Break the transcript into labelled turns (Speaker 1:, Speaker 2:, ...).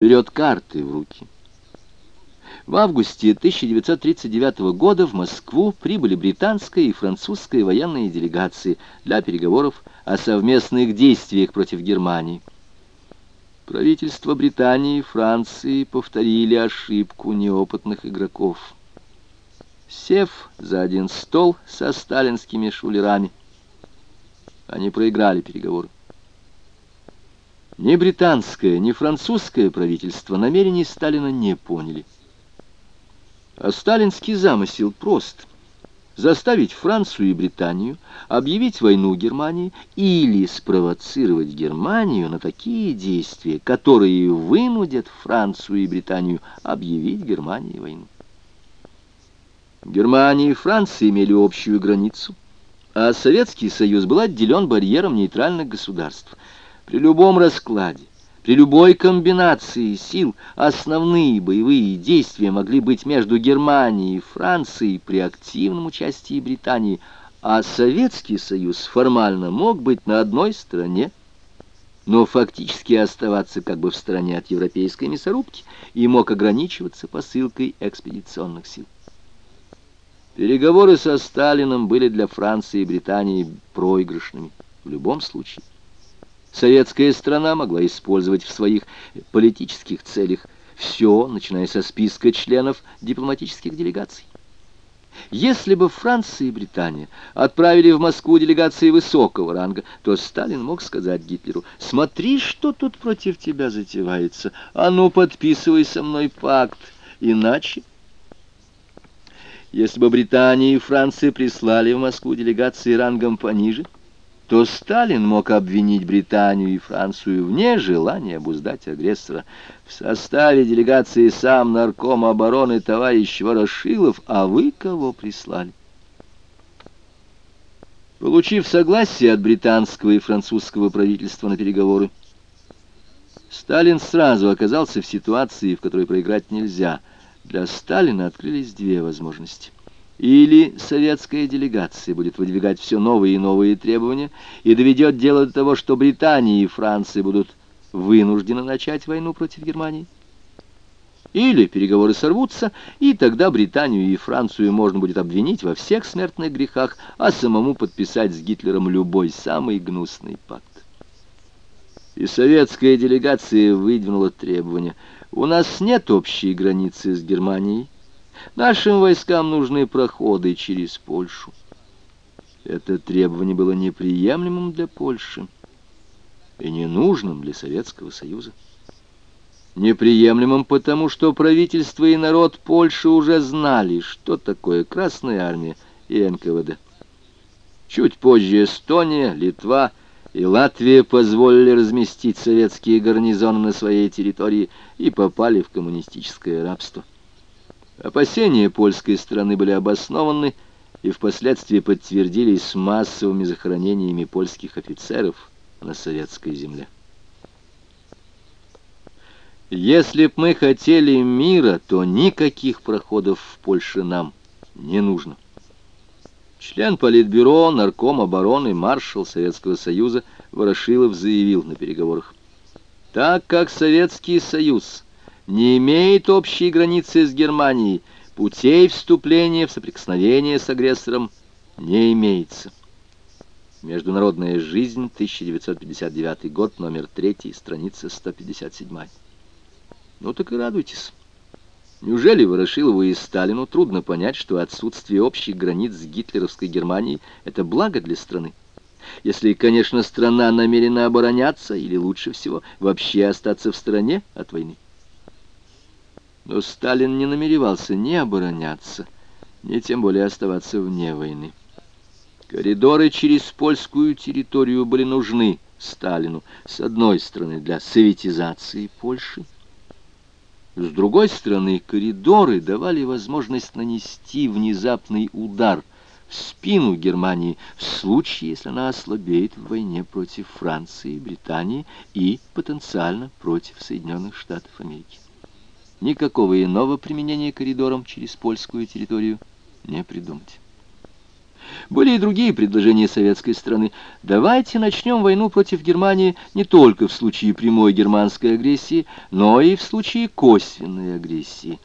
Speaker 1: берет карты в руки. В августе 1939 года в Москву прибыли британская и французская военные делегации для переговоров о совместных действиях против Германии. Правительства Британии и Франции повторили ошибку неопытных игроков. Сев за один стол со сталинскими шулерами, они проиграли переговоры. Ни британское, ни французское правительство намерений Сталина не поняли. А сталинский замысел прост. Заставить Францию и Британию объявить войну Германии или спровоцировать Германию на такие действия, которые вынудят Францию и Британию объявить Германии войну. Германия и Франция имели общую границу, а Советский Союз был отделен барьером нейтральных государств – при любом раскладе, при любой комбинации сил основные боевые действия могли быть между Германией и Францией при активном участии Британии, а Советский Союз формально мог быть на одной стороне, но фактически оставаться как бы в стороне от европейской мясорубки и мог ограничиваться посылкой экспедиционных сил. Переговоры со Сталином были для Франции и Британии проигрышными в любом случае советская страна могла использовать в своих политических целях все, начиная со списка членов дипломатических делегаций. Если бы Франция и Британия отправили в Москву делегации высокого ранга, то Сталин мог сказать Гитлеру, «Смотри, что тут против тебя затевается, а ну подписывай со мной пакт, иначе...» Если бы Британия и Франция прислали в Москву делегации рангом пониже, то Сталин мог обвинить Британию и Францию вне желания обуздать агрессора. В составе делегации сам нарком обороны товарищ Ворошилов, а вы кого прислали? Получив согласие от британского и французского правительства на переговоры, Сталин сразу оказался в ситуации, в которой проиграть нельзя. Для Сталина открылись две возможности. Или советская делегация будет выдвигать все новые и новые требования и доведет дело до того, что Британия и Франция будут вынуждены начать войну против Германии. Или переговоры сорвутся, и тогда Британию и Францию можно будет обвинить во всех смертных грехах, а самому подписать с Гитлером любой самый гнусный пакт. И советская делегация выдвинула требования. У нас нет общей границы с Германией, Нашим войскам нужны проходы через Польшу. Это требование было неприемлемым для Польши и ненужным для Советского Союза. Неприемлемым потому, что правительство и народ Польши уже знали, что такое Красная Армия и НКВД. Чуть позже Эстония, Литва и Латвия позволили разместить советские гарнизоны на своей территории и попали в коммунистическое рабство. Опасения польской стороны были обоснованы и впоследствии подтвердились массовыми захоронениями польских офицеров на советской земле. Если б мы хотели мира, то никаких проходов в Польше нам не нужно. Член Политбюро, нарком обороны, маршал Советского Союза Ворошилов заявил на переговорах. Так как Советский Союз не имеет общей границы с Германией, путей вступления в соприкосновение с агрессором не имеется. Международная жизнь, 1959 год, номер 3, страница 157. Ну так и радуйтесь. Неужели Ворошилову и Сталину трудно понять, что отсутствие общих границ с гитлеровской Германией – это благо для страны? Если, конечно, страна намерена обороняться, или лучше всего вообще остаться в стороне от войны. Но Сталин не намеревался ни обороняться, ни тем более оставаться вне войны. Коридоры через польскую территорию были нужны Сталину, с одной стороны, для советизации Польши, с другой стороны, коридоры давали возможность нанести внезапный удар в спину Германии в случае, если она ослабеет в войне против Франции, Британии и потенциально против Соединенных Штатов Америки. Никакого иного применения коридором через польскую территорию не придумать. Были и другие предложения советской страны. Давайте начнем войну против Германии не только в случае прямой германской агрессии, но и в случае косвенной агрессии.